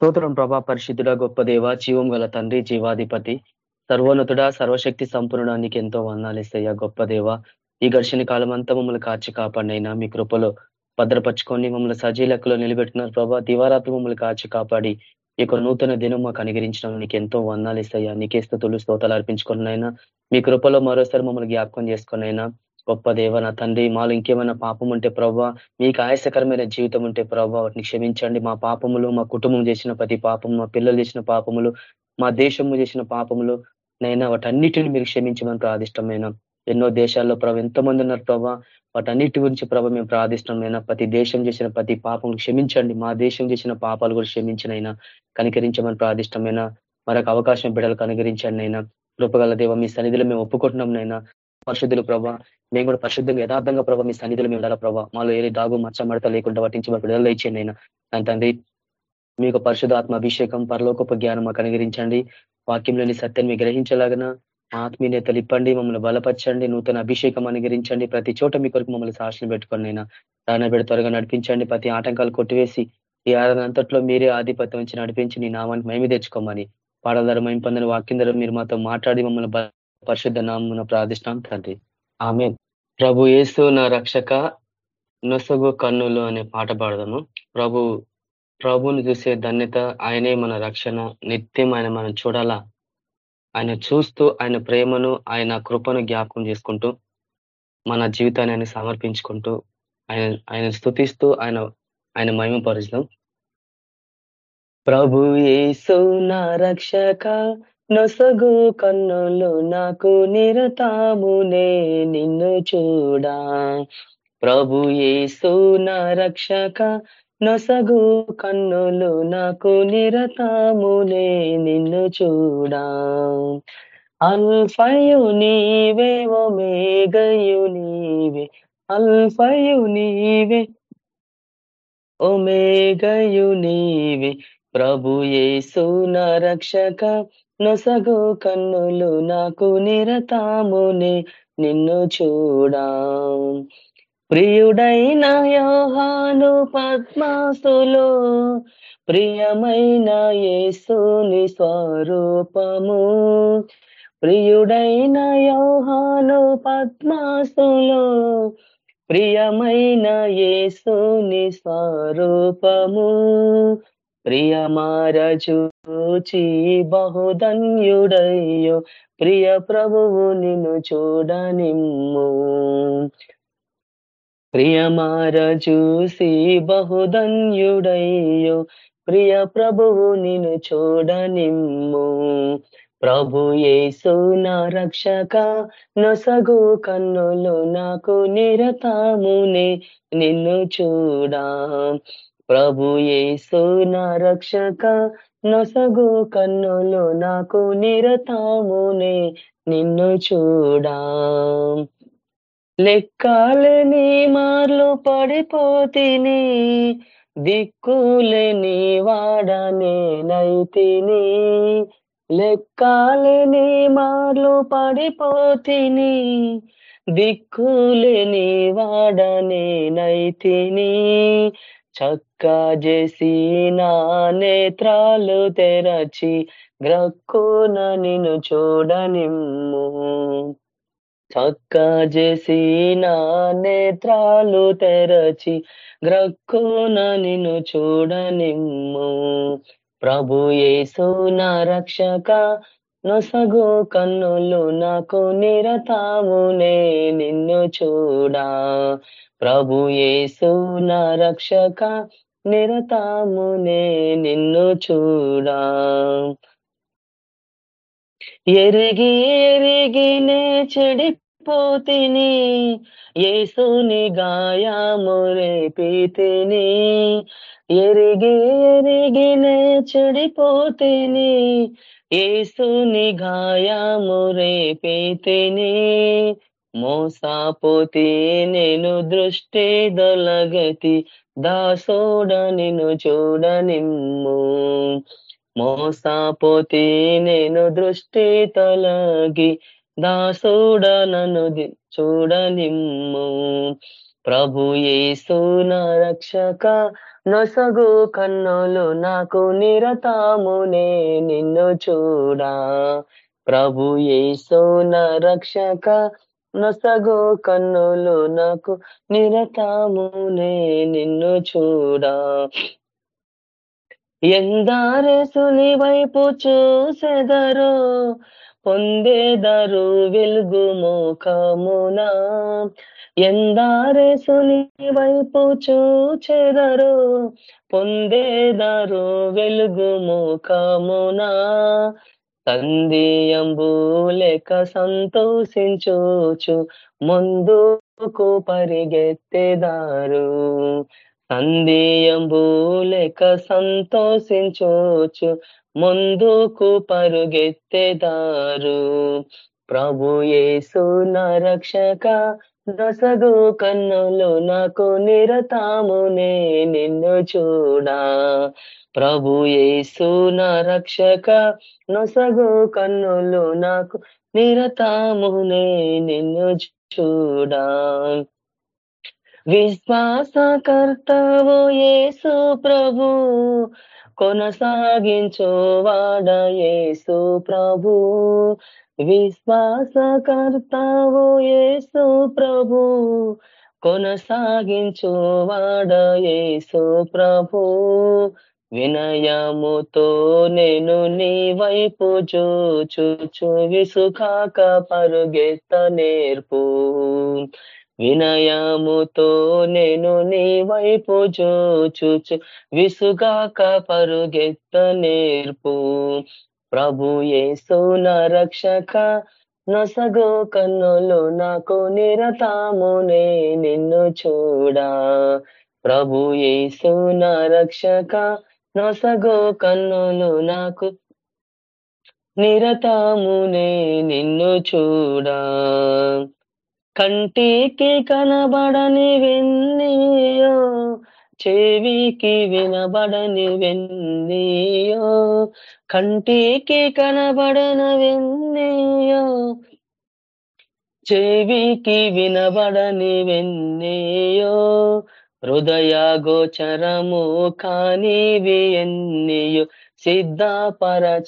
స్తోత్రం ప్రభా పరిశుద్ధుడ గొప్ప దేవ జీవం గల తండ్రి జీవాధిపతి సర్వోన్నతుడ సర్వశక్తి సంపూర్ణానికి ఎంతో వందాలిస్తయ్యా గొప్ప దేవ. ఈ ఘర్షణ కాలం అంతా మమ్మల్ని కాచి కాపాడినైనా మీ కృపలో భద్రపరుచుకొని మమ్మల్ని సజీలకులో నిలబెట్టినారు ప్రభా. దివారాత్రి మమ్మల్ని కాచి కాపాడి ఈ నూతన దినం మాకు అనుగరించడం నీకు ఎంతో వందాలిస్తాయా నీకే స్థుతులు స్తోతాలు అర్పించుకున్నైనా మీ కృపలో మరోసారి మమ్మల్ని జ్ఞాపకం చేసుకున్నైనా గొప్ప దేవ నా తండ్రి మాలో ఇంకేమైనా పాపం ఉంటే ప్రభావ మీకు ఆయాసకరమైన జీవితం ఉంటే ప్రభావ వాటిని క్షమించండి. మా పాపములు మా కుటుంబం చేసిన ప్రతి పాపము మా పిల్లలు చేసిన పాపములు మా దేశము చేసిన పాపములు నైనా వాటన్నిటిని మీరు క్షమించమని ప్రాదిష్టమైన ఎన్నో దేశాల్లో ప్రభావ ఎంతమంది ఉన్నారు ప్రభా వాటన్నిటి గురించి ప్రభావ మేము ప్రార్థిష్టమైన ప్రతి దేశం చేసిన ప్రతి పాపములు క్షమించండి. మా దేశం చేసిన పాపాలు కూడా క్షమించినైనా కనికరించమని ప్రాదిష్టమైన మరొక అవకాశం బిడలు కనుగరించండి అయినా కృపగల దేవ మీ సన్నిధిలో మేము ఒప్పుకుంటున్నాం నైనా. పరిశుద్ధులు ప్రభా. మేము కూడా పరిశుద్ధంగా యథార్థంగా ప్రభావ మీ సన్నిధులు మేము ఉండాలా ప్రభావ మాలో ఏ దాగు మచ్చ మడత లేకుండా పట్టించి మాకు విడుదల ఇచ్చేయండి అయినా దాని తండ్రి మీకు పరిశుధాత్మ అభిషేకం పరలోకపు జ్ఞానం మాకు అనుగ్రహించండి. వాక్యంలోని సత్యాన్ని గ్రహించలాగన ఆత్మీయతలు ఇప్పండి మమ్మల్ని బలపరచండి నూతన అభిషేకం అనుగరించండి ప్రతి చోట మీ కొరకు మమ్మల్ని సాక్షులు పెట్టుకోండి అయినా రానబెడి త్వరగా నడిపించండి. ప్రతి ఆటంకాలు కొట్టివేసి ఈ ఆరాధన అంతట్లో మీరే ఆధిపత్యం నుంచి నడిపించి నీ నామానికి మేమే తెచ్చుకోమని పాడధార మేము పొందిన వాక్యం మీరు మాతో మాట్లాడి మమ్మల్ని పరిశుద్ధ నామమున ప్రార్థిష్టాం తండ్రి. ఆమె ప్రభు యేసు నా రక్షక నొసగు కన్నులు అనే పాట పాడదాము. ప్రభు ప్రభుని చూసే ధన్యత ఆయనే మన రక్షణ నిత్యం ఆయన మనం చూడాలా? ఆయన చూస్తూ ఆయన ప్రేమను ఆయన కృపను జ్ఞాపకం చేసుకుంటూ మన జీవితాన్ని ఆయన సమర్పించుకుంటూ ఆయన ఆయన స్థుతిస్తూ ఆయన ఆయన మహిమపరుస్తాం ప్రభు ఏసు నా రక్షక నొసగు కన్నులు నాకు నిరతామునే నిన్ను చూడా. ప్రభు యేసు నా రక్షక నొసగు కన్నులు నాకు నిరతామునే నిన్ను చూడా. అల్ఫయు నీవే ఒమేగయు నీవే అల్ఫయు నీవే ఒమేగయు నీవే. ప్రభు యేసు నా రక్షక నొసగు కన్నులు నాకు నిరతాముని నిన్ను చూడా. ప్రియుడైన యోహాను పద్మాసులు ప్రియమైన యేసుని స్వరూపము. ప్రియుడైన యోహాను పద్మాసులు ప్రియమైన యేసుని స్వరూపము. ప్రియమార చూచి బహుధన్యుడయ్యో ప్రియ ప్రభువు నిన్ను చూడనిమ్ము. ప్రియమార చూసి బహుధన్యుడయ్యో ప్రియ ప్రభువు నిన్ను చూడనిమ్ము. ప్రభు యేసు నా రక్షక నొసగు కన్నులు నాకు నిరతామునే నిన్ను చూడా. ప్రభు యేసు నా రక్షక నొసగు కన్నులు నాకు నిరతామునే నిన్ను చూడా. లెక్కాలని మార్లు పడిపోతిని దిక్కులేని వాడనే నైతిని లెక్కాలని మార్లు పడిపోతిని దిక్కులేని వాడనే నైతిని చక్క చేసి నా నేత్రాలు తెరచి గ్రక్కున నిన్ను చూడనిమ్ము. చక్క చేసి నా నేత్రాలు తెరచి గ్రక్కున నిన్ను చూడనిమ్ము. ప్రభు యేసు నా రక్షక నొసగో కన్నులు నాకు నిరతావునే నిన్ను చూడా. ప్రభు యేసు నా రక్షక నిరతామునే నిన్ను చూడా. ఎరిగి ఎరిగినే చెడి పోతిని ఏసుని గాయాము రేపితిని ఎరిగి ఎరిగి చెడిపోతిని ఏసుని గాయాము రేపితిని మోసాపోతే నేను దృష్టి దొలగతి దాసోడ నిన్ను చూడనిమ్ము. మోసాపోతే నేను దృష్టి తొలగి దాసోడ నన్ను చూడనిమ్ము. ప్రభు యేసు నా రక్షక నొసగు కన్నులు నాకు నిరతామునే నిన్ను చూడా. ప్రభు యేసు నా రక్షక నొసగు కన్నులు నాకు నిరతామునే నిన్ను చూడా. ఎందారేసుని వైపు చూసెదరో పొందేదరు వెలుగు మోకమున. ఎందారేసుని వైపు చూచెదరు పొందేదరు వెలుగు ముఖమున సంధియంబు సంతోషించోచు ముందుకు పరిగెత్తేదారు. సందేయంబూలెక సంతోషించోచు ముందుకు పరుగెత్తేదారు ప్రభు యేసు నా రక్షక దసగు కన్నులు నాకు నిరతామునే నిన్ను చూడా. ప్రభు యేసు నా రక్షక నొసగు కన్నులు నాకు నిరతామునే నిన్ను చూడా. విశ్వాసకర్తవు యేసు ప్రభు కొనసాగించోవాడ యేసు ప్రభు. విశ్వాసకర్తవు యేసు ప్రభు కొనసాగించోవాడ యేసు ప్రభు. వినయముతో నేను నీ వైపు చూచుచు విసుఖాక పరుగెత్త నేర్పు. వినయముతో నేను నీ వైపు చూచుచు విసుగాక పరుగెత్త నేర్పు. ప్రభు యేసు నా రక్షక నొసగో కన్నులు నాకు నిరతామునే నిన్ను చూడా. ప్రభు యేసు నా రక్షక నొసగో కన్నులు నాకు నిరతామునే నిన్ను చూడా. కంటికి కనబడని వెన్నీయో చెవికి వినబడని వెన్నీయో కంటికి కనబడన వెన్నీయో చెవికి వినబడని వెన్నీయో హృదయ గోచరము కానివి ఎన్నియో సిద్ధపరచితివనాకై.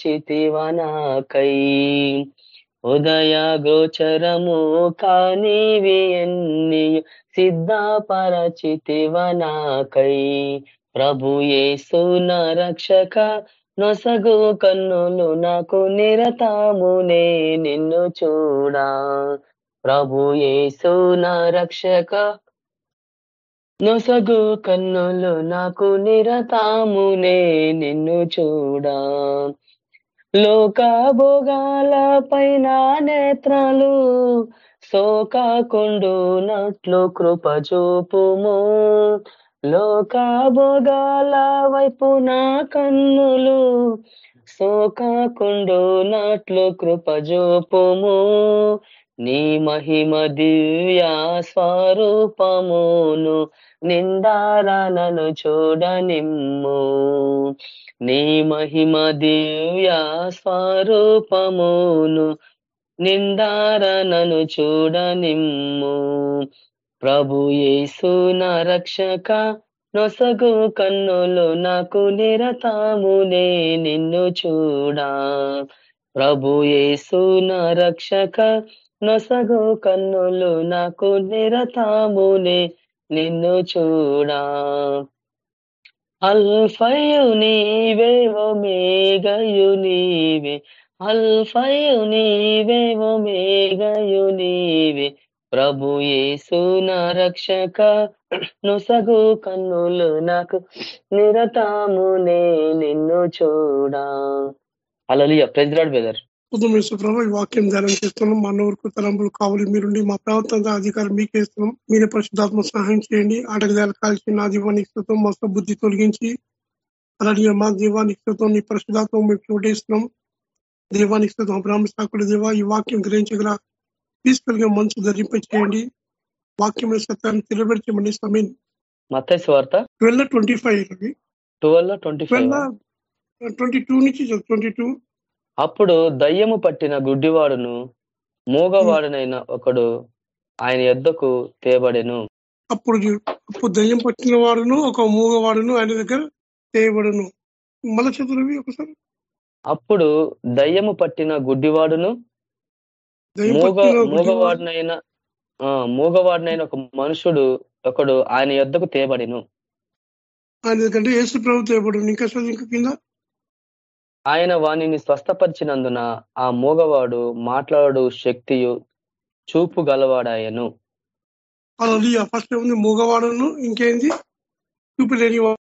ఉదయ గోచరము కానివి ఎన్ని సిద్ధపరచితివనాకై. ప్రభు రక్షక నొసగు కన్నులు నాకు నిరతామునే నిన్ను చూడా. ప్రభు యేసు నా రక్షక నొసగు కన్నులు నాకు నిరతామునే నిన్ను చూడా. లోకభోగాల పైన నేత్రాలు సోకాకుండునట్లు కృప చూపుము లోక వైపు నా కన్నులు సోకాకుండునట్లు కృప చూపుము నీ మహిమ దివ్యా స్వరూపమును నిందారాలను చూడనిమ్ము. నీ మహిమ దివ్య స్వరూపమును నిందారనను చూడనిమ్ము. ప్రభు యేసు నా రక్షక నొసగు కన్నులు నాకు నిరతామునే నిన్ను చూడా. ప్రభు యేసు నా రక్షక నొసగు కన్నులు నాకు నిరతామునే నిన్ను చూడా. అల్ఫయు నీవే ఒమేగయు నీవే. అల్ఫయు నీవే ఒమేగయు నీవే. ప్రభు యేసు రక్షక నుసగు కన్నులు నాకు నిరతామునే నిన్ను చూడా. అలలియ ప్రెసిడెంట్ బెదర్ ఉదమేశ్వర ప్రభు ఈ వాక్యం ధ్యానం చేస్తున్నాం. మా నోరుకు తలంపులు కావాలి. మీరుండి మా ప్రభుత్వం అధికారం మీకే ఇస్తున్నాం. మీరే పరిశుద్ధాత్మ సహాయం చేయండి. ఆటగదాలు కాల్చి నా జీవానికి స్థితం మా బుద్ధి తొలగించి అలాగే మా జీవానికి స్థితం నీ పరిశుధాత్మ మేము చూడేస్తున్నాం దేవానికి స్థితం బ్రాహ్మ సాకుల దేవ ఈ వాక్యం గ్రహించగల పీస్ఫుల్గా మనసు ధరింప చేయండి. వాక్యం సత్యాన్ని తెలియబెట్టమని సమీన్. వార్త twelve twenty five twelve twenty five. Twenty two నుంచి ట్వంటీ టూ. అప్పుడు దయ్యము పట్టిన గుడ్డివాడును మూగవాడునైన ఒకడు ఆయన యొద్దకు తేబడెను. అప్పుడు అప్పుడు దయ్యం పట్టిన వాడును ఒక మూగవాడును ఆయన దగ్గర చేయబడును మళ్ళీ చదువువి ఒకసారి. అప్పుడు దయ్యము పట్టిన గుడ్డివాడును మూగ మూగవాడినైన ఆ మూగవాడినైన ఒక మనుషుడు ఒకడు ఆయన యొద్దకు తేబడిను. ఆయన దగ్గర యేసు ప్రభు ఇంకా చదువు ఇంకా కింద? ఆయన వానిని స్వస్థపరిచినందున ఆ మూగవాడు మాట్లాడు శక్తియు చూపు గలవాడాయను. అలా ఫస్ట్ ఏముంది? మూగవాడును ఇంకేంది? చూపిలేని వాడు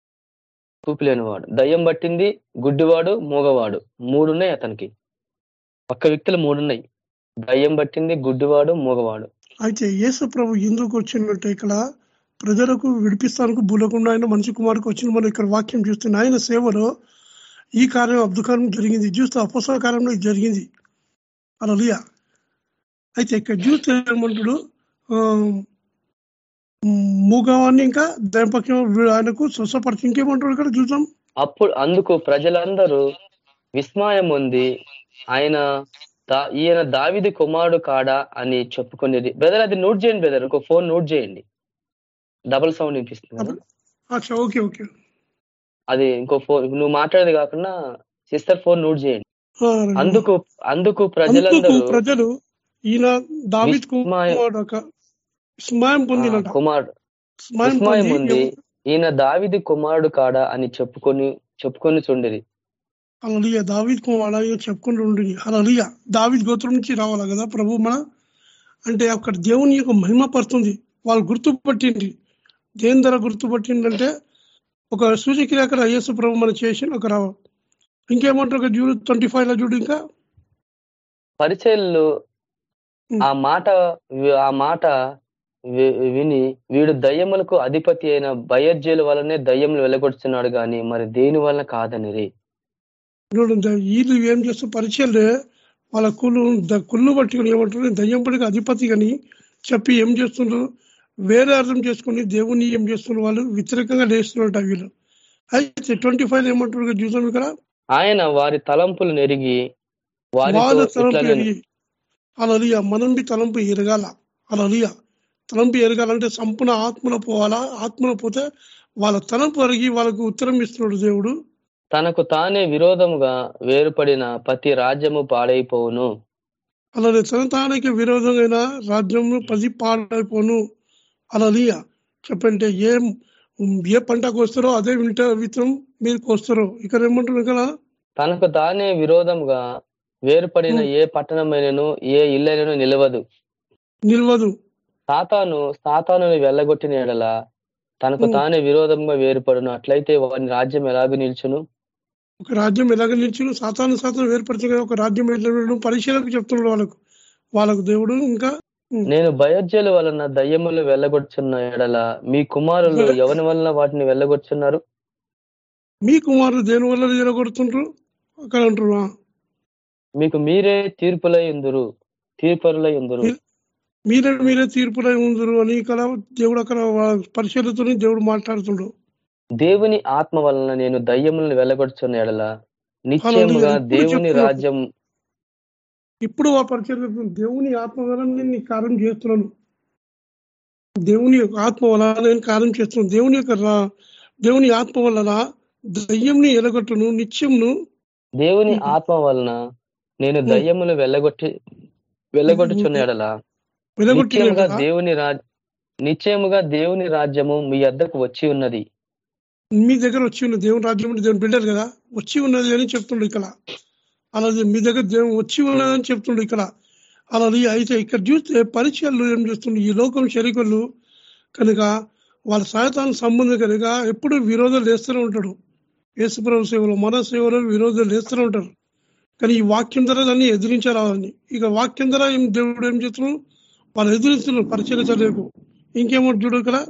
చూపు లేనివాడు దయ్యం పట్టింది గుడ్డివాడు మూగవాడు. మూడున్నాయి అతనికి. ఒక్క వ్యక్తులు మూడున్నాయి. దయ్యం పట్టింది గుడ్డివాడు మూగవాడు. అయితే యేసు ప్రభు ఎందుకు వచ్చినట్టు ఇక్కడ ప్రజలకు విడిపిస్తానికి భూలకుండా ఆయన మనిషి కుమారుకు వచ్చిన మనం ఇక్కడ వాక్యం చూస్తున్న ఆయన సేవలో ఈ కార్యం అద్భుతం జరిగింది. చూస్తే అపసర కార్యంలో ఇది జరిగింది. అలా అయితే ఇక్కడ చూస్తే ఏమంటాడు? మూగవాన్ని ఇంకా దైపక్షం ఆయనకు స్వస్థపరిచి ఇంకేమంటాడు ఇక్కడ చూద్దాం అప్పుడు అందుకు ప్రజలందరూ విస్మయం ఉంది ఆయన ఈయన దావిది కుమారుడు కాడా అని చెప్పుకునేది. బ్రదర్ అది నోట్ చేయండి బ్రదర్. ఒక ఫోన్ నోట్ చేయండి. డబుల్ సౌండ్ వినిపిస్తుంది. Okay okay. అది ఇంకో ఫోన్ నువ్వు మాట్లాడేది కాకుండా సిస్టర్ ఫోన్ నోట్ చేయండి. అందుకు అందుకు ప్రజలందరూ ప్రజలు ఈయన దావిద్ కుమారుడు స్మయం కుమారుడు ఉంది. ఈయన దావిది కుమారుడు కాడా అని చెప్పుకొని చెప్పుకొని చుండిరి అలలియ దావిద్ కుమార్ అలాగే చెప్పుకుంటూ ఉంటుంది అలలియ దావిద్ గోత్రం నుంచి రావాలా కదా ప్రభు మన? అంటే అక్కడ దేవుని యొక్క మహిమ పడుతుంది. వాళ్ళు గుర్తుపట్టింది దేని ధర గుర్తుపట్టిందంటే ఒక సూచక్రియ అక్కడ యేసు ప్రభు మనం చేసి ఒక రావ ఇంకేమంటారు ఒక చూడు ట్వంటీ ఫైవ్లో చూడు ఇంకా? పరిచయలు. ఆ మాట ఆ మాట విని వీడు దయ్యములకు అధిపతి అయిన భయజ్జుల వలనే దయ్యములు వెళ్ళగొడుతున్నాడు గాని మరి దేని వలన కాదనిరి? వీళ్ళు ఏం చేస్తూ పరిచయాలు వాళ్ళ కుళ్ళు కుళ్ళు పట్టుకుని ఏమంటారు దయ్యం పడికి అధిపతి అని చెప్పి ఏం చేస్తుండ్రు? వేరే అర్థం చేసుకుని దేవుని ఏం చేస్తున్నారు వాళ్ళు? వ్యతిరేకంగా లేస్తున్నట్టు వీళ్ళు. అయితే ట్వంటీ ఫైవ్ ఏమంటారు చూసాం ఇక్కడ? ఆయన వారి తలంపులు నెరిగి వాళ్ళ ఇట్లా తలంపు నేను ఎరిగి అలలియ మనం బి తలంపు ఎరగాల. అలలియ తలంపు ఎరగాలంటే సంపూర్ణ ఆత్మలో పోవాలా? ఆత్మలో పోతే వాళ్ళ తలంపు ఎరిగి వాళ్ళకు ఉత్తరం ఇస్తున్నాడు దేవుడు. తనకు తానే విరోధముగా వేరుపడిన ప్రతి రాజ్యము పాడైపోవును. అలానే సంతానానికి విరోధమైన రాజ్యం పది పాడైపోను అలలియ. చెప్పంటే ఏం ఏ పంటకు వస్తారో అదే వింట విత్తనం మీరు కోస్తారో. ఇక్కడ ఏమంటున్నారు ఇక్కడ తనకు తానే విరోధముగా వేరుపడిన. ఏ పట్టణమైనను ఏ ఇల్లైనను నిలవదు. నిల్వదు. సాతాను సాతానుని వెళ్ళగొట్టిన ఎడల తనకు. తానే విరోధంగా వేరుపడును. అట్లయితే వాని రాజ్యం ఎలాగ నిల్చును? ఒక రాజ్యం ఎలాగ నిలిచిన? సాతాను సాతాను ఏర్పరచగా ఒక రాజ్యం ఎట్లా పరిశీలకు చెప్తున్నాడు వాళ్ళకు. వాళ్ళకు దేవుడు ఇంకా నేను భయోజ్జల వలన దయ్యములు వెళ్ళగొచ్చున్న ఎడల మీ కుమారులు ఎవరి వలన వాటిని వెళ్ళగొచ్చున్నారు? మీ కుమారుడు దేని వల్ల జరగొడుతుంటారు అక్కడ మీకు మీరే తీర్పులై ఉందురు తీర్పరులై ఉందురు. మీరే మీరే తీర్పులై ఉందరు అని ఇక్కడ దేవుడు అక్కడ పరిశీలతో దేవుడు మాట్లాడుతుండు. దేవుని ఆత్మ వలన నేను దయ్యములను వెళ్ళగొచ్చున్న ఎడల నిశ్చయముగా దేవుని. రాజ్యం ఇప్పుడు ఆ పరిచయం దేవుని ఆత్మ వల్ల నేను కార్యం చేస్తున్నాను. దేవుని యొక్క ఆత్మ వల్ల నేను కార్యం చేస్తున్నాను. దేవుని యొక్క రా- దేవుని ఆత్మ వలన దయ్యంని ఎలగొట్టును నిత్యంను దేవుని. ఆత్మ వలన నేను ఉమ్. దయ్యములు వెళ్ళగొట్టి వెళ్ళగొట్టుచున్న ఎడల వెలగొట్టిన నిశ్చయముగా దేవుని రాజ్ నిశ్చయముగా దేవుని రాజ్యము మీ వద్దకు వచ్చి ఉన్నది. మీ దగ్గర వచ్చి ఉన్నది దేవుని రాజ్యం దేవుని బిడ్డలు కదా? వచ్చి ఉన్నది అని చెప్తుండ్రు ఇక్కడ. అలాగే మీ దగ్గర దేవుని వచ్చి ఉన్నదని అని ఇక్కడ. అలాగే అయితే ఇక్కడ చూస్తే పరిచయాలు ఏం చేస్తుండే? ఈ లోకం శరీకులు కనుక వాళ్ళ సాయతానికి సంబంధం కనుక ఎప్పుడు విరోధాలు వేస్తూనే ఉంటాడు. యేసుప్రభు సేవలో మన సేవలో విరోధాలు వేస్తూనే ఉంటారు. కానీ ఈ వాక్యం ధర దాన్ని ఎదిరించాలని ఇక వాక్యం ధర ఏం దేవుడు ఏం చేస్తున్నాడు? వాళ్ళు ఎదిరిస్తున్నారు పరిచయం ఇంకేమో చూడు ఇక్కడ.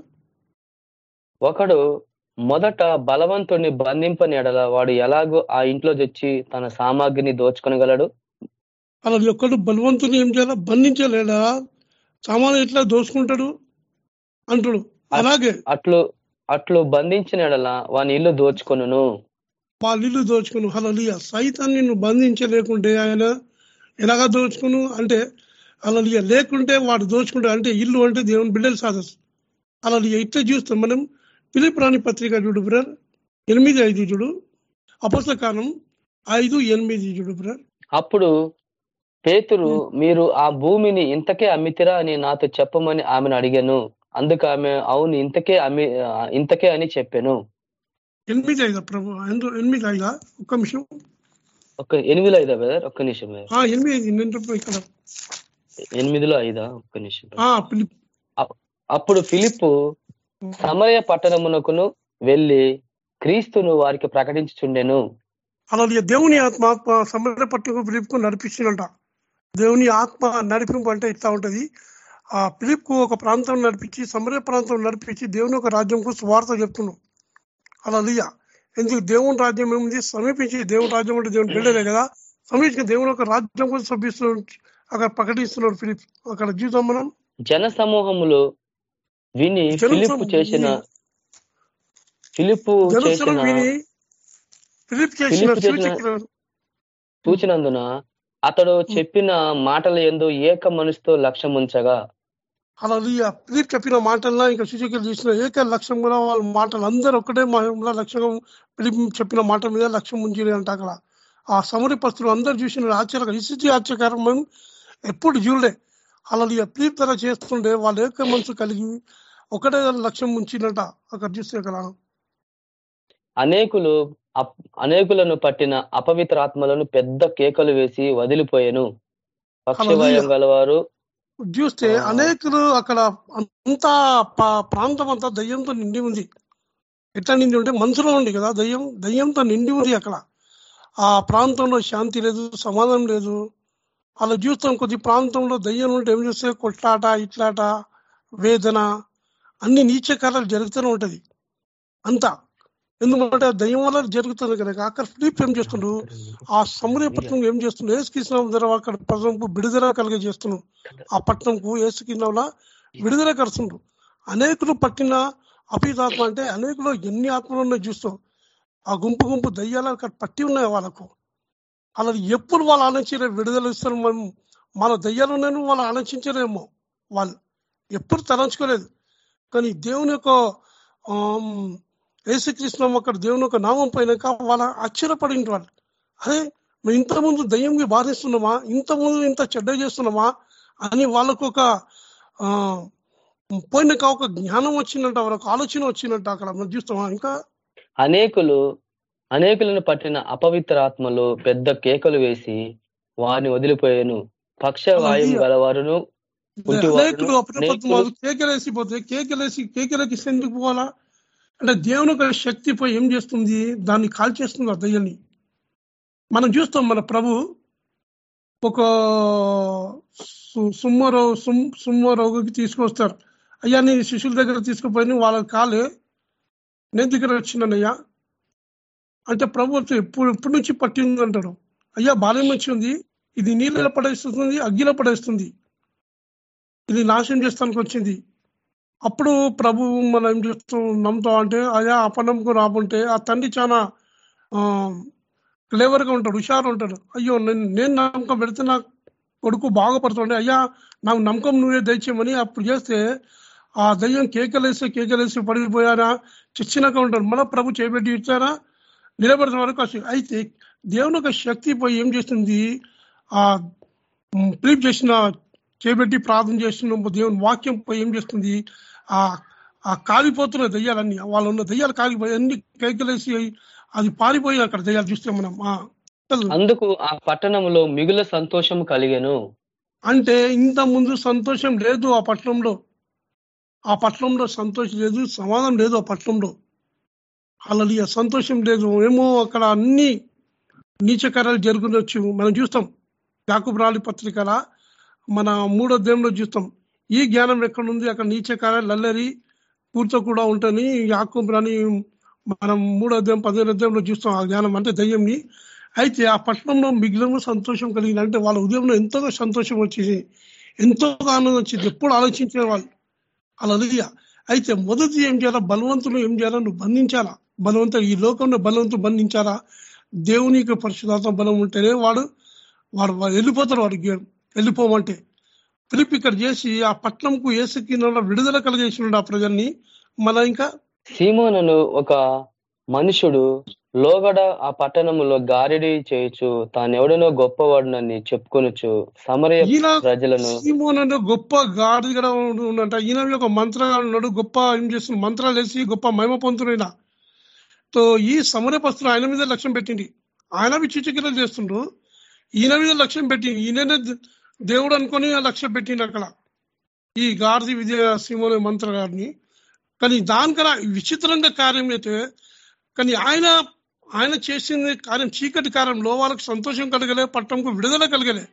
ఒకడు మొదట బలవంతుడిని బంధింపని ఎడల వాడు ఎలాగో ఆ ఇంట్లో తెచ్చి తన సామాగ్రిని దోచుకొనగలడు? అలా ఒక్కడు బలవంతుని ఏం చేయాలా? బంధించలేడా? సామాను ఎట్లా దోసుకుంటాడు అంటాడు. అలాగే. అట్లు అట్లు బంధించిన ఎడల వాని ఇల్లు దోచుకొనును. వాళ్ళ ఇల్లు దోచుకును. హలలియ సైతాన్ని నువ్వు బంధించలేకుంటే ఆయన ఎలాగా దోచుకును? అంటే అలలియ లేకుంటే వాడు దోచుకుంటాడు. అంటే ఇల్లు అంటే దేవుని బిడ్డలు సాధస్ అలా ఇట్లా చూస్తాం మనం. పిలిప్ రాణి పత్రిక చూడు బ్రర్ ఎనిమిది ఐదు చూడు. అపస్ల కాలం ఐదు ఎనిమిది చూడు బ్రర్ అప్పుడు పేతురు మీరు ఆ భూమిని ఇంతకే అమ్మితిరా అని నాతో చెప్పమని ఆమెను అడిగాను. అందుకు ఆమె అవును ఇంతకే అమ్మి ఇంతకే అని చెప్పాను. ఎనిమిది ఐదా ప్రభు? ఎనిమిది ఐదా? ఒక్క నిమిషం. ఒక ఎనిమిదిలో ఐదా బ్రదర్? ఒక్క నిమిషం ఎనిమిది ఐదు. నేను ఇక్కడ. ఎనిమిదిలో ఐదా? ఒక్క నిమిషం అప్పుడు ఫిలిప్పు సమరయ పట్టణమునకును వెళ్ళి క్రీస్తును వారికి ప్రకటించుచుండెను. అలా దేవుని ఆత్మ ఆత్మ సమర పట్టుకు పిలుపుకు నడిపించిందంట దేవుని ఆత్మ నడిపింపు అంటే ఇట్లా ఉంటది. ఆ పిలుపుకు ఒక ప్రాంతం నడిపించి సమర ప్రాంతం నడిపించి దేవుని ఒక రాజ్యంకు స్వార్థ చెప్తున్నాం అలా ఎందుకు దేవుని రాజ్యం ఏముంది? సమీపించి దేవుని రాజ్యం అంటే దేవుని బిడ్డలే కదా. సమీపించి దేవుని ఒక రాజ్యం కోసం సభ్యిస్తూ అక్కడ ప్రకటిస్తున్నాడు ఫిలిప్. అక్కడ జీవితం మనం. జన సమూహములు విని సమూహం చేసిన ఫిలిప్ చేసిన ఫిలిప్ చేసిన- సూచనందున అతడు చెప్పిన మాటల ఎందు ఏక మనసుతో లక్ష్యం ఉంచగా. అలా ఫిలిప్ చెప్పిన మాటల్లో ఇంకా సూచకులు చేసిన ఏక లక్ష్యం కూడా వాళ్ళ మాటలు అందరూ ఒకటే లక్ష్యం ఫిలిప్ చెప్పిన మాట మీద లక్ష్యం ఉంచి అంట అక్కడ. ఆ సమరి పస్తులు అందరు చూసిన ఆశ్చర్య ఆశ్చర్యకరం మనం ఎప్పుడు చూడలే. అలా ధర చేస్తుంటే వాళ్ళు ఏక మనసు కలిగి ఒకటే లక్ష్యం ఉంచినట అక్కడ చూస్తే అక్కడ అనేకులు అనేకులను పట్టిన అపవిత్రాత్మలను పెద్ద కేకలు వేసి వదిలిపోయాను. పక్షవాయం గలవారు చూస్తే. అనేకులు అక్కడ అంతా ప్రాంతం అంతా దయ్యంతో నిండి ఉంది. ఎట్లా నిండి ఉంటే మనసులో ఉంది కదా దయ్యం దయ్యంతో నిండి ఉంది అక్కడ. ఆ ప్రాంతంలో శాంతి లేదు సమాధానం లేదు. వాళ్ళ చూస్తాం కొద్ది ప్రాంతంలో దయ్యం ఉంటే ఏం చేస్తే కొట్లాట ఇట్లాట వేదన అన్ని నీచకారాలు జరుగుతూనే ఉంటది. అంతా. ఎందుకంటే ఆ దయ్యం వల్ల జరుగుతుంది కనుక అక్కడ ఫిలిప్ ఏం చేస్తుండ్రు? ఆ సమూహ పట్టణం ఏం చేస్తుండ్రు? ఏసుకృష్ణ ధర అక్కడ ప్రజలకు విడుదల కలిగే చేస్తున్నాం. ఆ పట్టణంకు ఏసుకృష్ణంలో విడుదల కడుతుండ్రు అనేకులు పట్టిన అభిదాత్మ అంటే అనేకులు ఎన్ని ఆత్మలు ఉన్నాయో చూస్తాం. ఆ గుంపు గుంపు దయ్యాలు అక్కడ పట్టి ఉన్నాయి వాళ్ళకు. అలా ఎప్పుడు వాళ్ళు ఆలోచించలే విడుదల ఇస్తారు మనం మన దయ్యాలను వాళ్ళు ఆలోచించలేమో. వాళ్ళు ఎప్పుడు తలంచుకోలేదు. కానీ దేవుని యొక్క ఆమ్, అక్కడ దేవుని యొక్క నామం పోయినాక వాళ్ళ ఆశ్చర్యపడింది వాళ్ళు. అదే మేము ఇంతకుముందు దయ్యంకి బాధిస్తున్నామా? ఇంతకుముందు ఇంత చెడ్డ చేస్తున్నామా? అని వాళ్ళకు ఒక పోయినక పోయినాక ఒక జ్ఞానం వచ్చిందంట వాళ్ళకు ఆలోచన వచ్చిందంట అక్కడ మనం చూస్తామా? ఇంకా అనేకులు అనేకులను పట్టిన అపవిత్రాత్మలు పెద్ద కేకలు వేసి వారిని వదిలిపోయాను. పక్షవాయువు. గలవారును అనేకులు- కేకలేసి కేకలేసి కేకలకి ఎందుకు పోవాలా? అంటే దేవుని యొక్క శక్తి పోయి ఏం చేస్తుంది? దాన్ని కాల్చేస్తుంది ఆ దయ్యాన్ని. మనం చూస్తాం మన ప్రభు ఒక సు- సుమ్మ రోగికి తీసుకొస్తారు. అయ్యా నీ శిష్యుల దగ్గర తీసుకుపోయి వాళ్ళ కాలే. నేను దగ్గర వచ్చినానయ్యా అంటే ప్రభు వచ్చి ఎప్పుడు ఎప్పటి నుంచి పట్టింది అంటాడు. అయ్యా బాల్యం నుంచి ఉంది. ఇది నీళ్ళలో పడేస్తుంది అగ్గిలో పడేస్తుంది. ఇది నాశనం చేస్తానికి వచ్చింది. అప్పుడు ప్రభు మనం ఏం చేస్తూ నమ్ముతాం అంటే అయ్యా అపనమ్మకం రాకుంటే ఆ తండ్రి చాలా క్లేవర్గా ఉంటాడు హుషారు ఉంటాడు. అయ్యో నేను నేను నమ్మకం పెడితే నా కొడుకు బాగుపడుతుండే. అయ్యా నాకు నమ్మకం నువ్వే దయచేయమని అప్పుడు చేస్తే ఆ దయ్యం కేకలేసి కేకలేసి పడిపోయారా? చిచ్చినాక ఉంటాడు. మన ప్రభు చేపెట్టి ఇచ్చారా? నిలబడిన వరకు ఆ- అయితే దేవుని యొక్క శక్తి పోయి ఏం చేస్తుంది? ఆ ప్లీప్ చేసిన చేపెట్టి ప్రార్థన చేస్తున్న దేవుని వాక్యం పోయి ఏం చేస్తుంది? ఆ ఆ కాలిపోతున్న దయ్యాలన్నీ వాళ్ళు ఉన్న దయ్యాలు కాలిపోయి అన్ని కేకలేసి అది పారిపోయి అక్కడ దయ్యాలు చూస్తే మనం అందుకు ఆ పట్టణంలో మిగుల సంతోషం కలిగెను. అంటే ఇంత ముందు సంతోషం లేదు ఆ పట్టణంలో. ఆ పట్టణంలో సంతోషం లేదు సమాధానం లేదు ఆ పట్టణంలో. అలా సంతోషం లేదు. ఏమో అక్కడ అన్ని నీచకార్యాలు జరుగుతుండొచ్చు మనం చూస్తాం. యాకుబ్రాలి పత్రికల మన మూడో దేవులో చూస్తాం. ఈ జ్ఞానం ఎక్కడుంది అక్కడ నీచకార్యాలు లల్లరి పూర్తో కూడా ఉంటుంది యాకుబ్రాని మనం మూడో అధ్యాయం పదిహేను అధ్యాయంలో చూస్తాం ఆ జ్ఞానం. అంటే దయ్యంని అయితే ఆ పట్టణంలో మిగిలిన సంతోషం కలిగింది అంటే వాళ్ళ ఉదయంలో ఎంతో సంతోషం వచ్చింది. ఎంతో ఆనందం వచ్చింది. ఎప్పుడు ఆలోచించే వాళ్ళు అలా అయితే మొదటి ఏం చేయాలా? బలవంతులు ఏం చేయాలా? నువ్వు బంధించాలా? బలవంతుడు ఈ లోకంలో బలవంతులు బంధించాలా? దేవునికి పరిశుధాత్మ బలం ఉంటేనే వాడు వాడు వాడు వెళ్ళిపోతాడు వాడికి వెళ్ళిపోమంటే. ఫిలిప్ ఇక్కడ చేసి ఆ పట్నంకు ఏసుకిన్న విడుదల కలిగేసినాడు ఆ ప్రజల్ని. మన ఇంకా? సీమోనను ఒక మనుషుడు లోగడ ఆ పట్టణములో గారిడి చేయొచ్చు తానెవడనో గొప్పవాడునని చెప్పుకొనొచ్చు సమరయ ప్రజలను సీమోన్ అంటే గొప్ప గాడి కూడా ఉన్నట. ఈయన ఒక మంత్రగాడు ఉన్నాడు. గొప్ప ఏం చేస్తున్నాడు? మంత్రాలు వేసి గొప్ప మహిమ పొందుతున్నా తో ఈ సమరపస్తులు ఆయన మీద లక్ష్యం పెట్టింది. ఆయన విచిచికిరలు చేస్తుండ్రు. ఈయన మీద లక్ష్యం పెట్టి ఈయననే దేవుడు అనుకొని లక్ష్యం పెట్టిండు అక్కడ. ఈ గార్ది విజయ మంత్ర గారిని. కానీ దానికన్నా విచిత్రంగా కార్యం అయితే కానీ ఆయన ఆయన చేసింది కార్యం చీకటి కార్యంలో వాళ్ళకి సంతోషం కలగలే పట్టణంకు విడుదల కలగలే.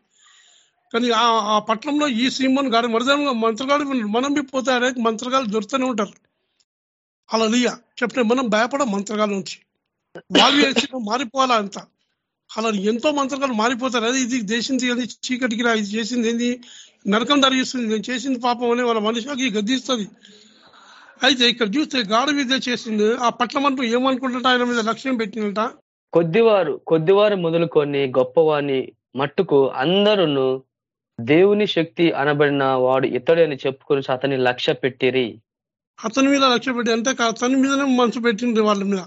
కానీ ఆ ఆ పట్టణంలో ఈ సింహన్ గారి మరిదంగా మంత్రగాడు మనం పోతే మంత్రగాలు దొరుకుతూనే ఉంటారు. అలా లియ చెప్పిన మనం భయపడ మంత్రగాల నుంచి. వాళ్ళు చేసిన మారిపోవాలా అంత? అలా ఎంతో మంత్రగాలు మారిపోతారు. అదే ఇది దేశం తీయాలి చీకటికి రా ఇది చేసింది ఏంది? నరకం ధరిస్తుంది. నేను చేసింది పాపం అనే వాళ్ళ మనిషికి గద్దిస్తుంది. అయితే ఇక్కడ చూస్తే గాఢ విద్య చేసింది ఆ పట్ల అంటూ ఏమనుకుంటుంట ఆయన మీద లక్ష్యం పెట్టినట కొద్దివారు కొద్దివారు మొదలుకొని గొప్పవాని మట్టుకు అందరును దేవుని శక్తి అనబడిన వాడు ఇతడు అని చెప్పుకొని అతని లక్ష్య పెట్టిరి. అతని మీద లక్ష్య పెట్టి అంటే అతని మీదనే మనసు పెట్టింది వాళ్ళ మీద.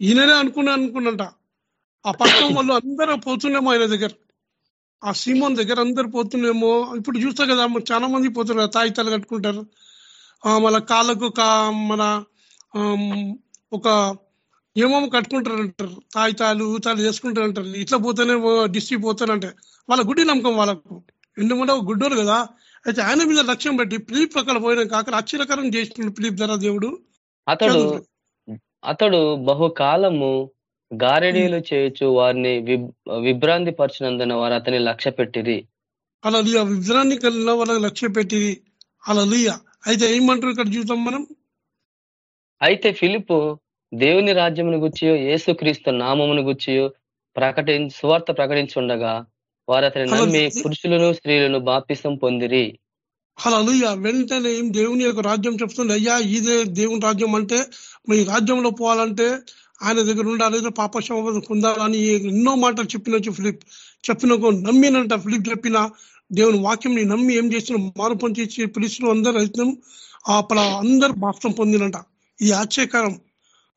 ఈయననే అనుకున్నా అనుకున్నంట. ఆ పట్టణం వాళ్ళు అందరూ పోతుండేమో ఆయన దగ్గర. ఆ సీమోన్ దగ్గర అందరు పోతుండేమో. ఇప్పుడు చూస్తా కదా చాలా మంది పోతున్నారు తాయితాలు కట్టుకుంటారు. ఆ మన కాళ్ళకు కా మన ఒక ఏమో కట్టుకుంటారు అంటారు తాయితాలు ఊతాలు చేసుకుంటారంటారు. ఇట్లా పోతేనే డిస్ట్రిక్ట్ పోతానంటే వాళ్ళ గుడ్డి నమ్మకం వాళ్ళకు. ఎందుకంటే ఒక గుడ్డోరు కదా. అయితే ఆయన మీద లక్ష్యం పెట్టి ఫిలిప్ అక్కడ పోయినాక అక్కడ ఆశ్చర్యకరం చేస్తున్నాడు ఫిలిప్ ధర దేవుడు. అతడు. అతడు బహుకాలము గారెడీలు చేయొచ్చు వారిని విభ్రాంతి పరిచినందున వారు అతని లక్ష్య పెట్టిరి. అలా విగ్రహాన్ని కలిగిన వాళ్ళకి లక్ష్యం పెట్టి అలా అయితే ఏమంటారు ఇక్కడ చూద్దాం మనం? అయితే ఫిలిపు దేవుని రాజ్యమును గుచ్చియో యేసుక్రీస్తు నామమును గుచ్చియో ప్రకటి సువార్త ప్రకటించుండగా వారు అతని నమ్మి పురుషులను స్త్రీలను బాప్తిసం పొందిరి. అలా వెంటనే దేవుని యొక్క రాజ్యం చెప్తుంది అయ్యా ఇదే దేవుని రాజ్యం అంటే మీ రాజ్యంలో పోవాలంటే ఆయన దగ్గర ఉండాలి పాప క్షమాపణ పొందాలని ఎన్నో మాటలు చెప్పినచ్చు ఫిలిప్ చెప్పిన నమ్మినంట ఫిలిప్ చెప్పిన దేవుని వాక్యం నమ్మి ఏం చేసిన? మారు పంచి పిలుచులు అందరూ అయితే అప్పుడు అందరు బాప్తం పొందినంట. ఇది ఆశ్చర్యకరం.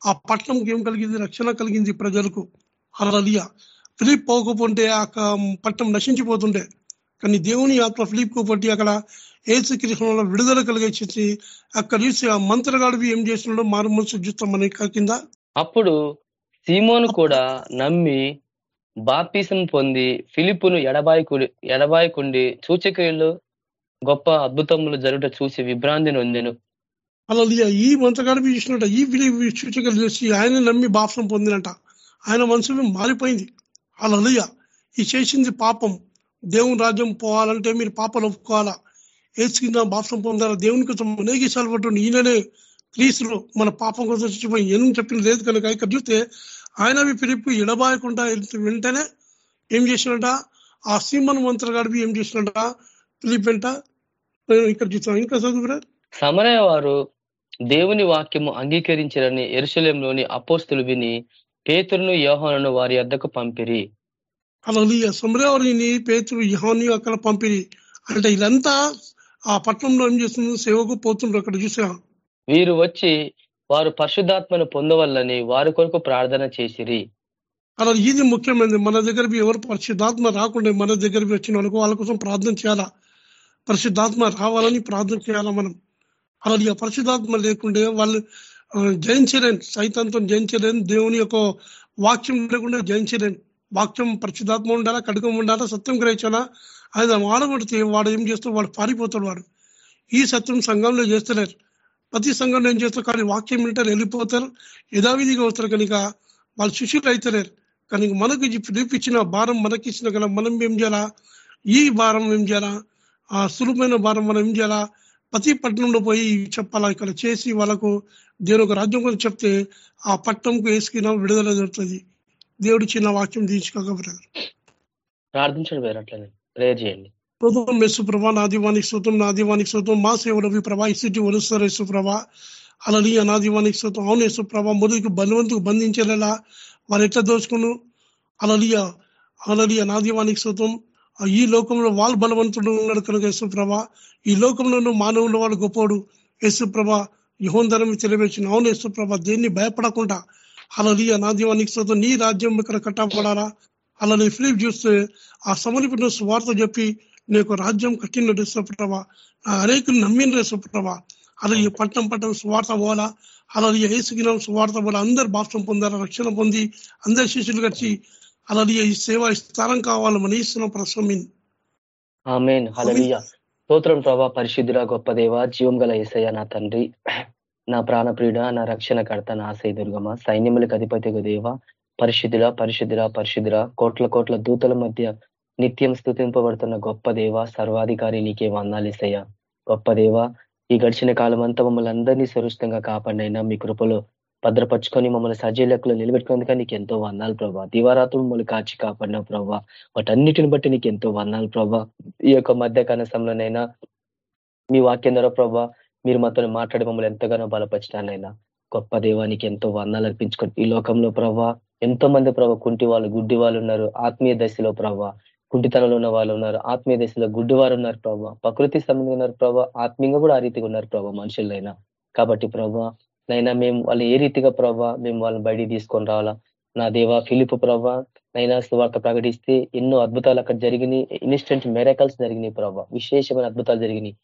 ఆ పట్టణంకి ఏం కలిగింది? రక్షణ కలిగింది ప్రజలకు. అలలియ ఫిలిప్ పోకపోతే ఆ పట్టణం నశించిపోతుండే. కానీ దేవుని ఆత్మ ఫిలిప్కు పట్టి అక్కడ ఏసు కృష్ణంలో విడుదల కలిగించి అక్కడ చూసి ఆ మంత్రగాడివి ఏం చేస్తున్నాడో మారు మనసు చూస్తాం ఇక కింద. అప్పుడు సీమోను కూడా నమ్మి బాప్తిసం పొంది ఫిలిప్పును ఎడబాయికుడి ఎడబాయికుండి సూచక్రియలు గొప్ప అద్భుతములు జరుగుట చూసి విభ్రాంతి నొందెను. అలా ఈ మంత్రగాడివి చూసినట్ట ఈ ఫిలిప్ సూచకలు చేసి ఆయన నమ్మి బాప్సం పొందినట. ఆయన మనసు మారిపోయింది. అలలుయ ఈ చేసింది పాపం. దేవుని రాజ్యం పోవాలంటే మీరు పాపలు ఒప్పుకోవాలా? ఏసుకింద బాప్సం పొందాలా? దేవుని కోసం అనేక పట్టుండి ఈయననే క్రీస్తులు మన పాపం కోసం చచ్చిపోయి ఏం చెప్పిన లేదు కనుక ఇక్కడ చూస్తే ఆయన పిలుపు ఎడబాయకుండా వెంటనే ఏం చేసినట ఆ సీమన్ మంత్రగాడివి ఏం చేసినట పిలిపెంట వెంట ఇక్కడ చూస్తాం ఇంకా చదువురా సమరయ వారు దేవుని వాక్యము అంగీకరించారని ఎరుసలేంలోని అపోస్తులు విని పేతురును యోహానును వారి వద్దకు పంపిరి. అలా సమరవరిని పేతురు యుహాని అక్కడ పంపిణీ అంటే వీళ్ళంతా ఆ పట్టణంలో ఏం చేస్తున్నారు సేవకు పోతుండ్రు అక్కడ చూసా. వీరు వచ్చి వారు పరిశుద్ధాత్మను పొందవల్లని వారి కొరకు ప్రార్థన చేసిరి. అలా ఇది ముఖ్యమైనది. మన దగ్గర ఎవరు పరిశుద్ధాత్మ రాకుండా మన దగ్గర వచ్చిన వాళ్ళకు వాళ్ళ కోసం ప్రార్థన చేయాలా? పరిశుద్ధాత్మ రావాలని ప్రార్థన చేయాలా మనం? అలా పరిశుద్ధాత్మ లేకుండే వాళ్ళు జయించలేను సైతంతో జయించలేను దేవుని యొక్క వాక్యం లేకుండా జయించలేను వాక్యం పరిశుద్ధాత్మ ఉండాలా కడుకం ఉండాలా సత్యం గ్రహించాలా? అది ఆడబడితే వాడు ఏం చేస్తాడు వాడు పారిపోతాడు వాడు. ఈ సత్యం సంఘంలో చేస్తలేరు. ప్రతి సంఘంలో ఏం చేస్తారు? కానీ వాక్యం వింటారు వెళ్ళిపోతారు. యథావిధిగా వస్తారు. కనుక వాళ్ళు శిష్యులు అవుతలేరు కానీ మనకు పిలిపించిన భారం మనకి ఇచ్చిన మనం ఏం చేయాలా? ఈ భారం ఏం చేయాలా? ఆ సులభమైన భారం మనం ఏం చేయాలా? ప్రతి పట్టణంలో పోయి చెప్పాలా? ఇక్కడ చేసి వాళ్ళకు దేవుని ఒక రాజ్యం కోసం చెప్తే ఆ పట్టణంకు వేసుకున్న విడుదల జరుగుతుంది. దేవుడు చిన్న వాక్యం తీసుకోకపోతే ప్రార్థించండి వేరు అట్లనే. ప్రేయర్ చేయండి. స్తోత్రం యేసు ప్రభా నా దీవానికి స్తోత్రం నా దీవానికి మా సేవలవి ప్రభా ఇసిటి వలుస్తారు యేసు ప్రభా. అలలి నా దీవానికి అవును యేసు ప్రభా మొదటికి బలవంతుకు బంధించేలా వారు ఎట్లా దోచుకును అలలియ అలలియ నా దీవానికి ఈ లోకంలో వాళ్ళు బలవంతుడు ఉన్నాడు కనుక యేసుప్రభ. ఈ లోకంలో మానవుడు వాడు గొప్పవాడు. యేసుప్రభ యహోందరం తెలియవేసిన అవును యేసుప్రభ దేన్ని భయపడకుండా. అలా నా దీవానికి స్తోత్రం. నీ రాజ్యం ఇక్కడ కట్టబడాలా? అలా ఫిలిప్ చూస్తే ఆ సమర్పిన స్వార్థ చెప్పి నీకు రాజ్యం కట్టినట్టు యేసుప్రభ. అనేకులు నమ్మిన యేసుప్రభ. అలా ఈ పట్టణం పట్టణం స్వార్థ పోవాలా? అలా ఏసుగినం స్వార్థ పోలా అందరు బాప్సం పొందారా రక్షణ పొంది అందరు శిష్యులు వచ్చి అలా ఈ సేవ స్థానం కావాలి మన ఇస్తున్నాం ప్రసమిన్ ఆమెన్. హలలియ స్తోత్రం ప్రభా పరిశుద్ధుల గొప్ప దేవ జీవం గల ఏసయ్య నా తండ్రి. నా ప్రాణప్రియుడ నా రక్షణ కర్త నా ఆశయ దుర్గమ సైన్యములకు అధిపతి దేవ పరిశుద్ధుల పరిశుద్ధుల పరిశుద్ధుల కోట్ల కోట్ల దూతల మధ్య నిత్యం స్థుతింపబడుతున్న గొప్ప దేవ సర్వాధికారి నీకే వందాలేసయ్య గొప్ప దేవ ఈ గడిచిన కాలం అంతా మమ్మల్ని అందరినీ సురక్షితంగా కాపాడినైనా మీ కృపలో భద్రపరుచుకొని మమ్మల్ని సజీలకులు నిలబెట్టుకునేందుకు నీకు ఎంతో వందాలు ప్రభావ దివారాత్రులు మమ్మల్ని కాచి కాపాడిన ప్రభా. వాటన్నిటిని బట్టి నీకు ఎంతో వందాలు ప్రభా. ఈ యొక్క మధ్య కనసంలోనైనా మీ వాక్యం ద్వారా ప్రభా మీరు మాతో మాట్లాడి మమ్మల్ని ఎంతగానో బలపరిచినానైనా గొప్ప దేవానికి ఎంతో వందాలు అర్పించుకొని ఈ లోకంలో ప్రభా ఎంతో మంది ప్రభా కుంటి వాళ్ళు గుడ్డి వాళ్ళు ఉన్నారు. ఆత్మీయ దశలో ప్రభా కుంటితనంలో ఉన్న వాళ్ళు ఉన్నారు. ఆత్మీయ దశలో గుడ్డి వారు ఉన్నారు ప్రభా. ప్రకృతి సంబంధంగా ఉన్నారు ప్రభా. ఆత్మీయంగా కూడా ఆ రీతిగా ఉన్నారు ప్రభా మనుషులైనా. కాబట్టి ప్రభా నైనా మేము వాళ్ళు ఏ రీతిగా ప్రభా మేము వాళ్ళని బయటికి తీసుకొని రావాలా? నా దేవ ఫిలిప్ ప్రభా నైనా సువార్త ప్రకటిస్తే ఎన్నో అద్భుతాలు అక్కడ జరిగినాయి. ఇన్స్టెంట్ మెరకల్స్ జరిగినాయి ప్రభావ విశేషమైన అద్భుతాలు జరిగినాయి.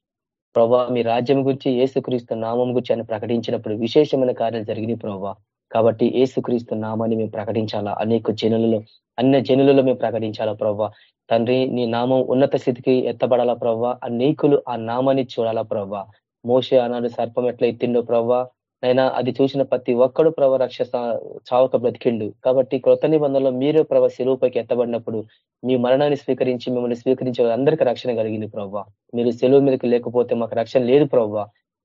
ప్రభా మీ రాజ్యం గురించి ఏసుక్రీస్తు నామం గురించి అని ప్రకటించినప్పుడు విశేషమైన కార్యాలు జరిగినాయి ప్రభా. కాబట్టి ఏసుక్రీస్తు నామాన్ని మేము ప్రకటించాలా? అనేక జనులలో అన్ని జనులలో మేము ప్రకటించాలా ప్రభా? తండ్రి నీ నామం ఉన్నత స్థితికి ఎత్తబడాలా ప్రవ్వా అనేకులు ఆ నామాన్ని చూడాలా ప్రవ్వా మోసే అనాడు సర్పం ఎట్లా ఎత్తిండో ప్రవ్వా అయినా అది చూసిన ప్రతి ఒక్కడు ప్రభ రక్ష చావక బ్రతికిండు. కాబట్టి క్రొత్త నిబంధనలో మీరే ప్రభ సెలువుపైకి ఎత్తబడినప్పుడు మీ మరణాన్ని స్వీకరించి మిమ్మల్ని స్వీకరించే అందరికీ రక్షణ కలిగింది ప్రవ్వ మీరు సెలవు మీదకి లేకపోతే మాకు రక్షణ లేదు ప్రవ్వ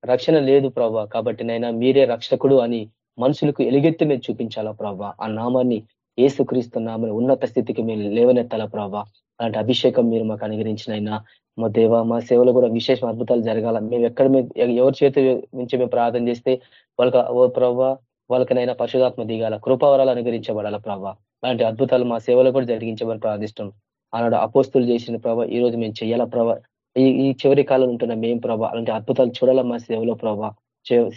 రక్షణ లేదు ప్రవ్వ కాబట్టి నైనా మీరే రక్షకుడు అని మనుషులకు ఎలుగెత్తి మేము చూపించాలా ప్రవ్వ ఆ నామాన్ని ఏసుక్రీస్తు నామని ఉన్నత స్థితికి మేము లేవనెత్తాలా ప్రభా. అలాంటి అభిషేకం మీరు మాకు అనుగ్రహించినైనా మా దేవ మా సేవలో కూడా విశేష అద్భుతాలు జరగాల. మేము ఎక్కడ ఎవరి చేతి నుంచి మేము ప్రార్థన చేస్తే వాళ్ళకి ఓ ప్రవ్వ వాళ్ళకినైనా పరిశుధాత్మ దిగాల. కృపావరాలు అనుగ్రహించబడాల ప్రభావ అలాంటి అద్భుతాలు మా సేవలో కూడా జరిగించమని ప్రార్థిస్తాం ఆనాడు అపోస్తులు చేసిన ప్రభావ ఈ రోజు మేము చేయాలా ప్రభా ఈ ఈ చివరి కాలం ఉంటున్న మేము ప్రభా అలాంటి అద్భుతాలు చూడాలా మా సేవలో ప్రభా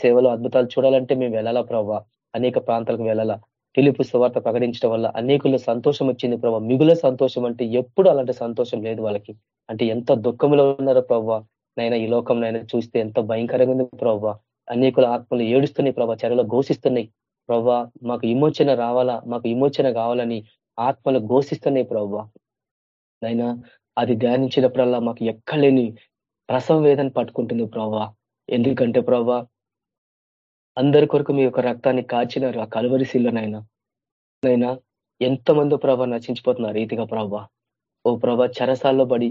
సేవలో అద్భుతాలు చూడాలంటే మేము వెళ్ళాలా ప్రభా అనేక ప్రాంతాలకు వెళ్ళాలా? పిలుపు సువార్త ప్రకటించడం వల్ల అనేకుల్లో సంతోషం వచ్చింది ప్రభావ మిగుల సంతోషం అంటే ఎప్పుడు అలాంటి సంతోషం లేదు వాళ్ళకి. అంటే ఎంత దుఃఖంలో ఉన్నారో ప్రభావ నైనా ఈ లోకం నైనా చూస్తే ఎంత భయంకరంగా ఉంది ప్రభావ అనేకుల ఆత్మలు ఏడుస్తున్నాయి ప్రభా. చెరలో ఘోషిస్తున్నాయి. ప్రభా మాకు విమోచన రావాలా? మాకు విమోచన కావాలని ఆత్మలు ఘోషిస్తున్నాయి ప్రభా. నైనా అది ధ్యానించినప్పుడల్లా మాకు ఎక్కలేని ప్రసవ వేదన పట్టుకుంటుంది ప్రభా. ఎందుకంటే ప్రభా అందరి కొరకు మీ యొక్క రక్తాన్ని కాచినారు ఆ కలువరిశీల్లోనైనా నైనా. ఎంతమంది ప్రభ నశించిపోతున్నారు రీతిగా ప్రభా. ఓ ప్రభా చరసాల్లో పడి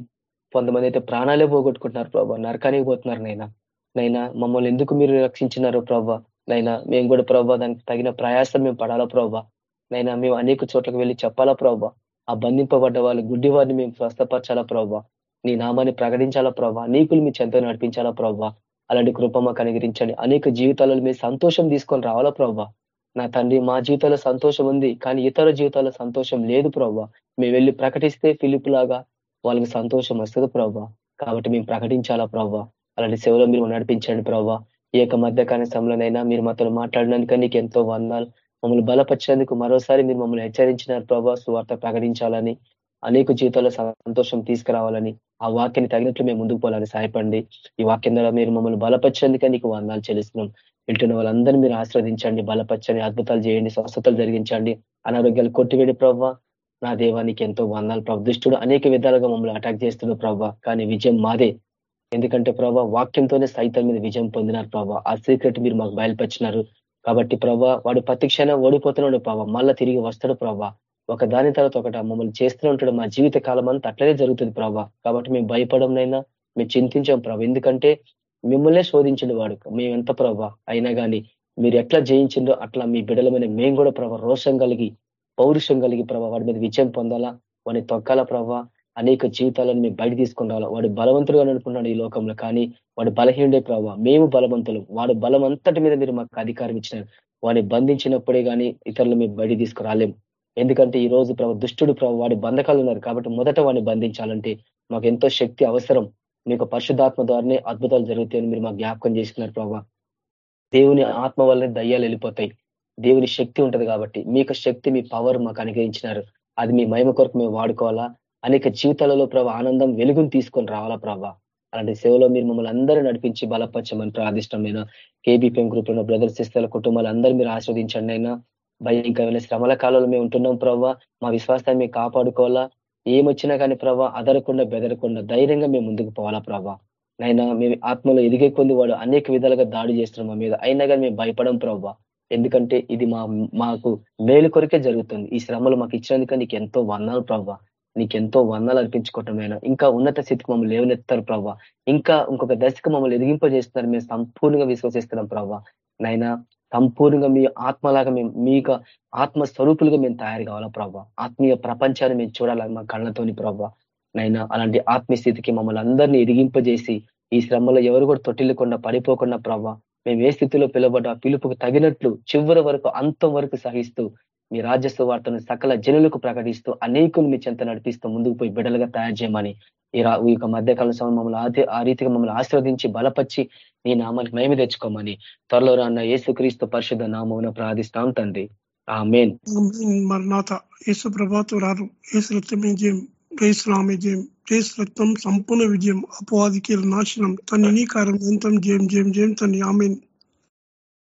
కొంతమంది అయితే ప్రాణాలే పోగొట్టుకుంటున్నారు ప్రభా నరకానికి పోతున్నారు నైనా. నైనా మమ్మల్ని ఎందుకు మీరు రక్షించినారు ప్రభా. నైనా మేము కూడా ప్రభా దానికి తగిన ప్రయాసం మేము పడాలా ప్రభా. నైనా మేము అనేక చోట్లకు వెళ్ళి చెప్పాలా ప్రభా. ఆ బంధింపబడ్డ వాళ్ళు గుడ్డి వారిని మేము స్వస్థపరచాలా ప్రభా. నీ నామాన్ని ప్రకటించాలా ప్రభా. నీకులు మీ చెంత నడిపించాలా ప్రభా. అలాంటి కృప మాకు అనేక జీవితాలలో మీరు సంతోషం తీసుకొని రావాలా ప్రభా నా తండ్రి మా జీవితాల్లో సంతోషం ఉంది కానీ ఇతర జీవితాల్లో సంతోషం లేదు ప్రభా మేము వెళ్ళి ప్రకటిస్తే ఫిలిప్ లాగా వాళ్ళకి సంతోషం వస్తుంది ప్రభా కాబట్టి మేము ప్రకటించాలా ప్రభా అలాంటి సేవలో మీరు నడిపించండి ప్రభా ఈ యొక్క మధ్య కనీసంలోనైనా మీరు మాతో మాట్లాడినందుకు నీకు ఎంతో వందాలు. మమ్మల్ని బలపరిచేందుకు మరోసారి మీరు మమ్మల్ని హెచ్చరించినారు ప్రభా సువార్త ప్రకటించాలని అనేక జీవితాల్లో సంతోషం తీసుకురావాలని ఆ వాక్యాన్ని తగినట్లు మేము ముందుకు పోవాలని సహాయపండి ఈ వాక్యం ద్వారా మీరు మమ్మల్ని బలపరిచేందుకే నీకు వందాలు చెల్లిస్తున్నాం. వెళ్తున్న వాళ్ళందరినీ మీరు ఆశ్రవదించండి బలపరచండి అద్భుతాలు చేయండి స్వస్థతలు జరిగించండి అనారోగ్యాలు కొట్టివేడి ప్రవ్వ. నా దేవానికి ఎంతో వందాలు ప్రభ. దుష్టుడు అనేక విధాలుగా మమ్మల్ని అటాక్ చేస్తున్నాడు ప్రవ్వ కానీ విజయం మాదే. ఎందుకంటే ప్రభా వాక్యంతోనే సైతం మీద విజయం పొందినారు ప్రభా. ఆ సీక్రెట్ మీరు మాకు బయలుపరిచినారు. కాబట్టి ప్రభా వాడు ప్రతిక్షణం ఓడిపోతున్నాడు ప్రభా. మళ్ళా తిరిగి వస్తాడు ప్రభా. ఒక దాని తర్వాత ఒకటి మమ్మల్ని చేస్తూనే ఉంటాడు మా జీవిత కాలం అంతా అట్లనే జరుగుతుంది ప్రభా. కాబట్టి మేము భయపడంనైనా మేము చింతించాం ప్రభా. ఎందుకంటే మిమ్మల్నే శోధించిన వాడు మేము ఎంత ప్రభా. అయినా కానీ మీరు ఎట్లా జయించిందో అట్లా మీ బిడ్డలమైన మేము కూడా ప్రభా రోషం కలిగి పౌరుషం కలిగి ప్రభా వాడి మీద విజయం పొందాలా వాడిని తొక్కాల ప్రభా. అనేక జీవితాలను మేము బయట తీసుకుని రావాలా. వాడు బలవంతుడుగా అనుకున్నాడు ఈ లోకంలో. కానీ వాడు బలహీనుడే ప్రభావ మేము బలవంతులు. వాడు బలం అంతటి మీద మీరు మాకు అధికారం ఇచ్చినారు. వాడిని బంధించినప్పుడే కానీ ఇతరులు మేము బయట తీసుకురాలేం. ఎందుకంటే ఈ రోజు ప్రభు దుష్టుడు ప్రభు వాడి బంధకాలు ఉన్నారు కాబట్టి మొదట వాడిని బంధించాలంటే మాకు ఎంతో శక్తి అవసరం. మీకు పరిశుద్ధాత్మ ద్వారానే అద్భుతాలు జరుగుతాయని మీరు మాకు జ్ఞాపకం చేసుకున్నారు ప్రభావ దేవుని ఆత్మ వల్లనే దయ్యాలు వెళ్ళిపోతాయి. దేవుని శక్తి ఉంటది కాబట్టి మీకు శక్తి మీ పవర్ మాకు అనుగ్రహించినారు. అది మీ మహిమ కొరకు మేము వాడుకోవాలా? అనేక జీవితాలలో ప్రభావ ఆనందం వెలుగుని తీసుకొని రావాలా ప్రభా? అలాంటి సేవలో మీరు మమ్మల్ని అందరూ నడిపించి బలపరచమని ప్రార్థిష్టమైన కేబీపీఎం గ్రూప్లో బ్రదర్ సిస్టర్ల కుటుంబాలు అందరూ మీరు ఆస్వాదించండి అయినా భయంకరమైన శ్రమల కాలంలో మేము ఉంటున్నాం ప్రవ్వా. మా విశ్వాసాన్ని మేము కాపాడుకోవాలా? ఏమొచ్చినా కానీ ప్రభావ అదరకుండా బెదరకుండా ధైర్యంగా మేము ముందుకు పోవాలా ప్రభా నైనా మేము ఆత్మలో ఎదిగే కొంది వాడు అనేక విధాలుగా దాడి చేస్తున్నాం మా మీద. అయినా కానీ మేము భయపడం ప్రభా ఎందుకంటే ఇది మా మాకు మేలు కొరకే జరుగుతుంది. ఈ శ్రమలు మాకు ఇచ్చినందుక నీకు ఎంతో వందాలు ప్రభా నీకెంతో వందాలు అర్పించుకోవటమైనా ఇంకా ఉన్నత స్థితికి మమ్మల్ని లేవనెత్తారు ప్రభా ఇంకా ఇంకొక దశకు మమ్మల్ని ఎదిగింపజేస్తున్నారు మేము సంపూర్ణంగా విశ్వసిస్తున్నాం ప్రభావ నైనా సంపూర్ణంగా మీ ఆత్మలాగా మేము మీకు ఆత్మ స్వరూపులుగా మేము తయారు కావాలా ప్రభావ ఆత్మీయ ప్రపంచాన్ని మేము చూడాలి మా కళ్ళతోని ప్రభావ నైనా అలాంటి ఆత్మీయస్థితికి మమ్మల్ని అందరినీ ఎదిగింపజేసి ఈ శ్రమలో ఎవరు కూడా తొట్టిల్లకుండా పడిపోకుండా ప్రభావ మేము ఏ స్థితిలో పిలవబడ్డ పిలుపుకు తగినట్లు చివరి వరకు అంతం వరకు సహిస్తూ మీ రాజ్యస్వ వార్తను సకల జనులకు ప్రకటిస్తూ అనేకులు మీ చెంత నడిపిస్తూ ముందుకు పోయి బిడ్డలుగా తయారు చేయమని ఈ యొక్క మధ్యకాల సమయం మమ్మల్ని ఆ రీతిగా మమ్మల్ని ఆశీర్వదించి బలపరిచి నీ నామానికి మేమి తెచ్చుకోమని త్వరలో రాన్న యేసుక్రీస్తు పరిశుద్ధ నామమున ప్రార్థిస్తాం తండ్రి. ఆ మెయిన్ మరణాత యేసు ప్రభాతం రారు యేసు రక్తమే జయం. జయశ్రామే జయం. రక్తం సంపూర్ణ విజయం. అపవాదికి నాశనం. తన నీకారం జయం జయం జయం తన ఆమెన్.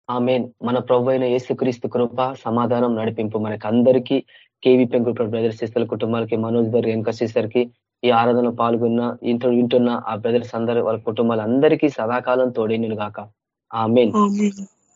ఆమెన్. మన ప్రభు అయిన యేసుక్రీస్తు కృప సమాధానం నడిపింపు మనకి అందరికీ కేవీ పెంకుల బ్రదర్ సిస్టర్ల కుటుంబాలకి మనోజ్ బర్ వెంక సిస్టర్కి ఈ ఆరాధన పాల్గొన్న ఇంట్లో వింటున్న ఆ బ్రదర్స్ అందరు వాళ్ళ కుటుంబాలందరికీ సదాకాలం తోడే నేను గాక ఆమెన్.